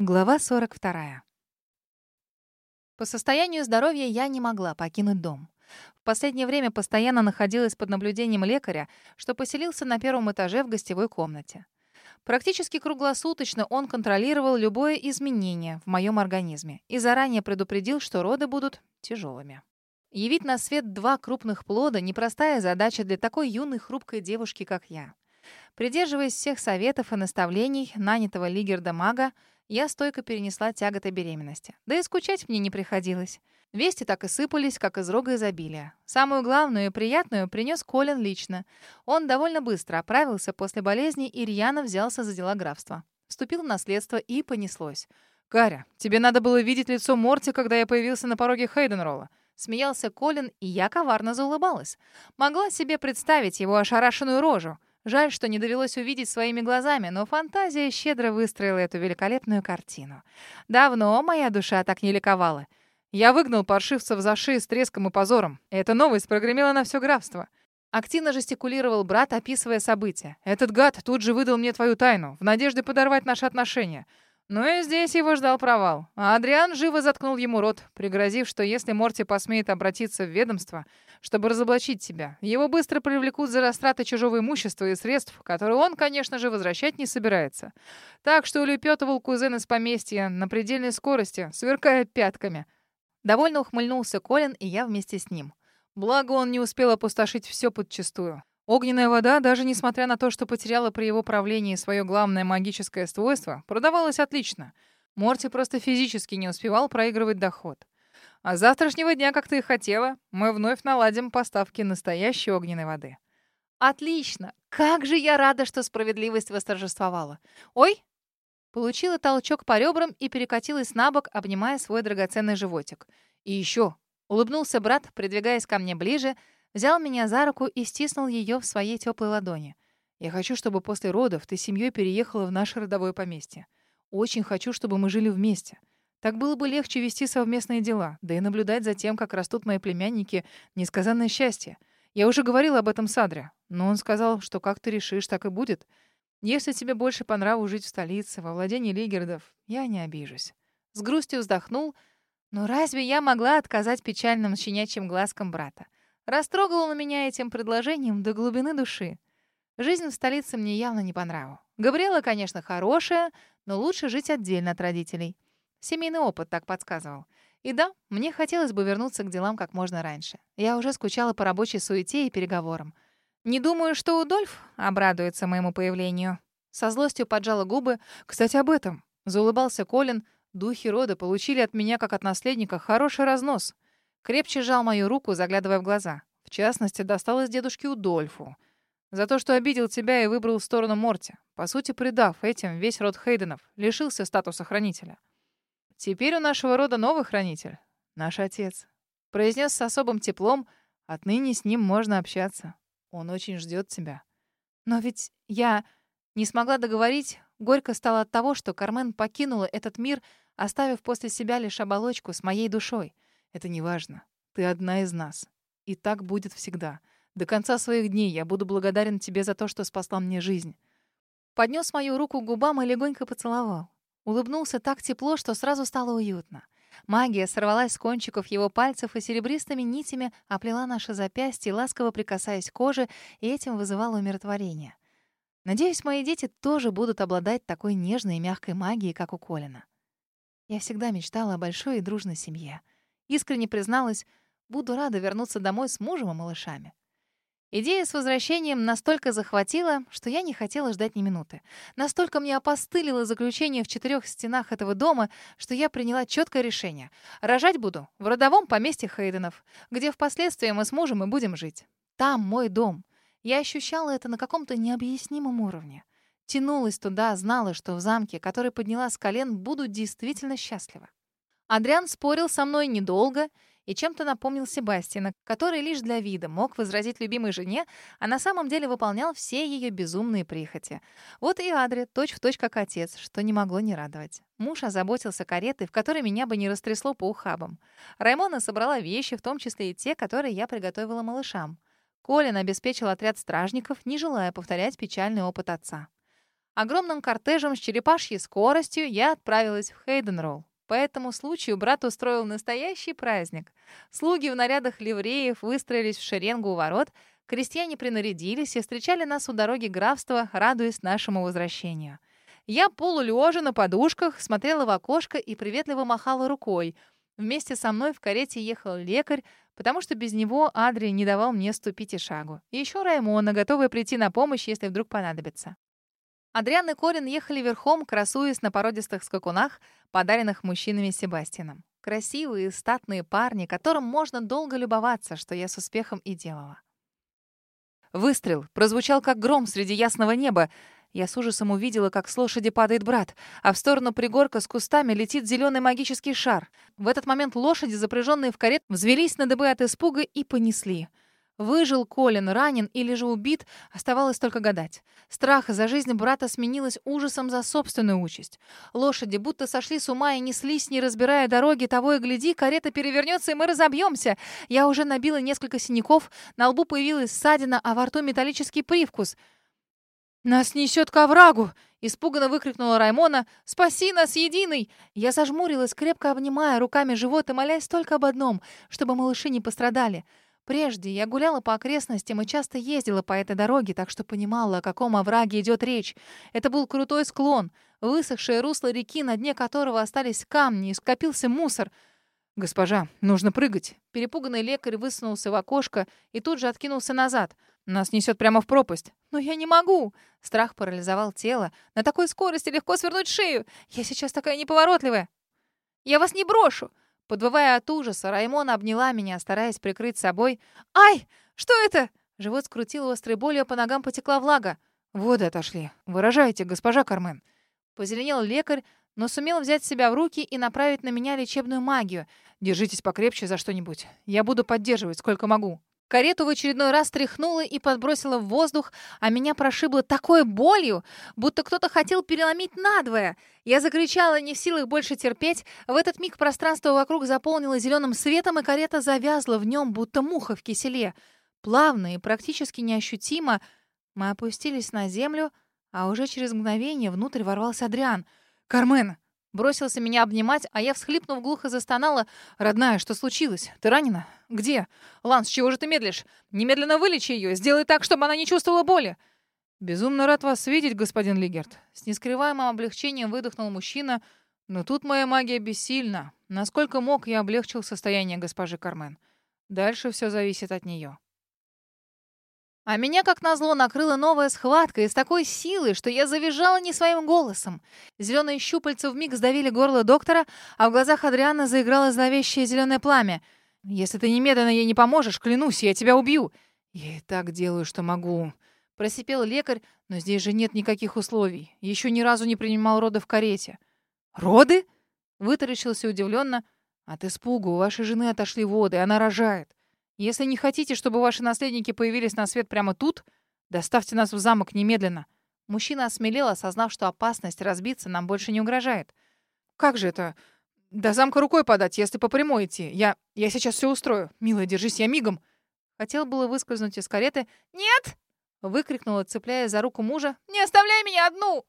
Глава 42. По состоянию здоровья я не могла покинуть дом. В последнее время постоянно находилась под наблюдением лекаря, что поселился на первом этаже в гостевой комнате. Практически круглосуточно он контролировал любое изменение в моем организме и заранее предупредил, что роды будут тяжелыми. Явить на свет два крупных плода — непростая задача для такой юной хрупкой девушки, как я. Придерживаясь всех советов и наставлений нанятого Лигерда-мага, я стойко перенесла тяготы беременности. Да и скучать мне не приходилось. Вести так и сыпались, как из рога изобилия. Самую главную и приятную принес Колин лично. Он довольно быстро оправился после болезни и рьяно взялся за дела графства. Вступил в наследство и понеслось. «Гаря, тебе надо было видеть лицо Морти, когда я появился на пороге Хейденролла». Смеялся Колин, и я коварно заулыбалась. Могла себе представить его ошарашенную рожу. Жаль, что не довелось увидеть своими глазами, но фантазия щедро выстроила эту великолепную картину. Давно моя душа так не ликовала. Я выгнал паршивцев за шею с треском и позором. Эта новость прогремела на все графство. Активно жестикулировал брат, описывая события. «Этот гад тут же выдал мне твою тайну, в надежде подорвать наши отношения. Но и здесь его ждал провал. А Адриан живо заткнул ему рот, пригрозив, что если Морти посмеет обратиться в ведомство, чтобы разоблачить тебя, его быстро привлекут за растраты чужого имущества и средств, которые он, конечно же, возвращать не собирается. Так что улепетывал кузен из поместья на предельной скорости, сверкая пятками. Довольно ухмыльнулся Колин, и я вместе с ним. Благо он не успел опустошить все подчистую. Огненная вода, даже несмотря на то, что потеряла при его правлении свое главное магическое свойство, продавалась отлично. Морти просто физически не успевал проигрывать доход. А с завтрашнего дня, как ты и хотела, мы вновь наладим поставки настоящей огненной воды. Отлично! Как же я рада, что справедливость восторжествовала. Ой! Получила толчок по ребрам и перекатилась на бок, обнимая свой драгоценный животик. И еще. Улыбнулся брат, придвигаясь ко мне ближе — взял меня за руку и стиснул ее в своей теплой ладони. «Я хочу, чтобы после родов ты семьей переехала в наше родовое поместье. Очень хочу, чтобы мы жили вместе. Так было бы легче вести совместные дела, да и наблюдать за тем, как растут мои племянники, несказанное счастье. Я уже говорила об этом с Адре, но он сказал, что как ты решишь, так и будет. Если тебе больше по нраву жить в столице, во владении Лигердов, я не обижусь». С грустью вздохнул, но разве я могла отказать печальным щенячьим глазкам брата? Растрогал он меня этим предложением до глубины души. Жизнь в столице мне явно не по нраву. Габриэла, конечно, хорошая, но лучше жить отдельно от родителей. Семейный опыт так подсказывал. И да, мне хотелось бы вернуться к делам как можно раньше. Я уже скучала по рабочей суете и переговорам. Не думаю, что Удольф обрадуется моему появлению. Со злостью поджала губы. Кстати, об этом. Заулыбался Колин. Духи рода получили от меня, как от наследника, хороший разнос. Крепче сжал мою руку, заглядывая в глаза. В частности, досталось дедушке Удольфу. За то, что обидел тебя и выбрал сторону Морти. По сути, предав этим весь род Хейденов, лишился статуса хранителя. Теперь у нашего рода новый хранитель. Наш отец. Произнес с особым теплом. Отныне с ним можно общаться. Он очень ждет тебя. Но ведь я не смогла договорить. Горько стало от того, что Кармен покинула этот мир, оставив после себя лишь оболочку с моей душой. Это не важно. Ты одна из нас. И так будет всегда. До конца своих дней я буду благодарен тебе за то, что спасла мне жизнь. Поднес мою руку к губам и легонько поцеловал. Улыбнулся так тепло, что сразу стало уютно. Магия сорвалась с кончиков его пальцев и серебристыми нитями оплела наше запястье, ласково прикасаясь к коже, и этим вызывало умиротворение. Надеюсь, мои дети тоже будут обладать такой нежной и мягкой магией, как у Колина. Я всегда мечтала о большой и дружной семье — Искренне призналась, буду рада вернуться домой с мужем и малышами. Идея с возвращением настолько захватила, что я не хотела ждать ни минуты. Настолько мне опостылило заключение в четырех стенах этого дома, что я приняла четкое решение. Рожать буду в родовом поместье Хейденов, где впоследствии мы с мужем и будем жить. Там мой дом. Я ощущала это на каком-то необъяснимом уровне. Тянулась туда, знала, что в замке, который подняла с колен, буду действительно счастлива. Адриан спорил со мной недолго и чем-то напомнил Себастьяна, который лишь для вида мог возразить любимой жене, а на самом деле выполнял все ее безумные прихоти. Вот и Адри, точь-в-точь как отец, что не могло не радовать. Муж озаботился каретой, в которой меня бы не растрясло по ухабам. Раймона собрала вещи, в том числе и те, которые я приготовила малышам. Колин обеспечил отряд стражников, не желая повторять печальный опыт отца. Огромным кортежем с черепашьей скоростью я отправилась в Хейденролл. По этому случаю брат устроил настоящий праздник. Слуги в нарядах ливреев выстроились в шеренгу у ворот, крестьяне принарядились и встречали нас у дороги графства, радуясь нашему возвращению. Я полулежа на подушках, смотрела в окошко и приветливо махала рукой. Вместе со мной в карете ехал лекарь, потому что без него Адри не давал мне ступить и шагу. И еще Раймона, готовая прийти на помощь, если вдруг понадобится. Адриан и Корин ехали верхом, красуясь на породистых скакунах, подаренных мужчинами Себастьяном. Красивые, статные парни, которым можно долго любоваться, что я с успехом и делала. Выстрел прозвучал как гром среди ясного неба. Я с ужасом увидела, как с лошади падает брат, а в сторону пригорка с кустами летит зеленый магический шар. В этот момент лошади, запряженные в карет, взвелись на дыбы от испуга и понесли — Выжил Колин, ранен или же убит, оставалось только гадать. Страх за жизнь брата сменилась ужасом за собственную участь. Лошади будто сошли с ума и неслись, не разбирая дороги, того и гляди, карета перевернется, и мы разобьемся. Я уже набила несколько синяков, на лбу появилась ссадина, а во рту металлический привкус. «Нас несет к оврагу!» — испуганно выкрикнула Раймона. «Спаси нас, единый!» Я зажмурилась, крепко обнимая руками живот и молясь только об одном, чтобы малыши не пострадали — Прежде я гуляла по окрестностям и часто ездила по этой дороге, так что понимала, о каком овраге идет речь. Это был крутой склон, высохшее русло реки, на дне которого остались камни и скопился мусор. «Госпожа, нужно прыгать!» Перепуганный лекарь высунулся в окошко и тут же откинулся назад. «Нас несет прямо в пропасть!» «Но я не могу!» Страх парализовал тело. «На такой скорости легко свернуть шею! Я сейчас такая неповоротливая!» «Я вас не брошу!» Подвывая от ужаса, Раймона обняла меня, стараясь прикрыть собой. «Ай! Что это?» Живот скрутил острой болью, по ногам потекла влага. «Воды отошли. Выражайте, госпожа Кармен». Позеленел лекарь, но сумел взять себя в руки и направить на меня лечебную магию. «Держитесь покрепче за что-нибудь. Я буду поддерживать, сколько могу». Карету в очередной раз тряхнула и подбросила в воздух, а меня прошибло такой болью, будто кто-то хотел переломить надвое. Я закричала, не в силах больше терпеть. В этот миг пространство вокруг заполнило зеленым светом, и карета завязла в нем, будто муха в киселе. Плавно и практически неощутимо мы опустились на землю, а уже через мгновение внутрь ворвался Адриан. «Кармен!» Бросился меня обнимать, а я, всхлипнув, глухо застонала. «Родная, что случилось? Ты ранена? Где? Ланс, чего же ты медлишь? Немедленно вылечи ее, сделай так, чтобы она не чувствовала боли!» «Безумно рад вас видеть, господин Лигерт!» С нескрываемым облегчением выдохнул мужчина. «Но тут моя магия бессильна. Насколько мог, я облегчил состояние госпожи Кармен. Дальше все зависит от нее». А меня, как назло, накрыла новая схватка и с такой силой, что я завизжала не своим голосом. Зеленые щупальца вмиг сдавили горло доктора, а в глазах Адриана заиграло зловещее зеленое пламя. «Если ты немедленно ей не поможешь, клянусь, я тебя убью!» «Я и так делаю, что могу», — просипел лекарь, но здесь же нет никаких условий. Еще ни разу не принимал роды в карете. «Роды?» — вытаращился удивленно. «От испугу у вашей жены отошли воды, она рожает. Если не хотите, чтобы ваши наследники появились на свет прямо тут, доставьте нас в замок немедленно». Мужчина осмелел, осознав, что опасность разбиться нам больше не угрожает. «Как же это? До замка рукой подать, если по прямой идти. Я... я сейчас все устрою. Милая, держись, я мигом». Хотел было выскользнуть из кареты. «Нет!» — выкрикнула, цепляя за руку мужа. «Не оставляй меня одну!»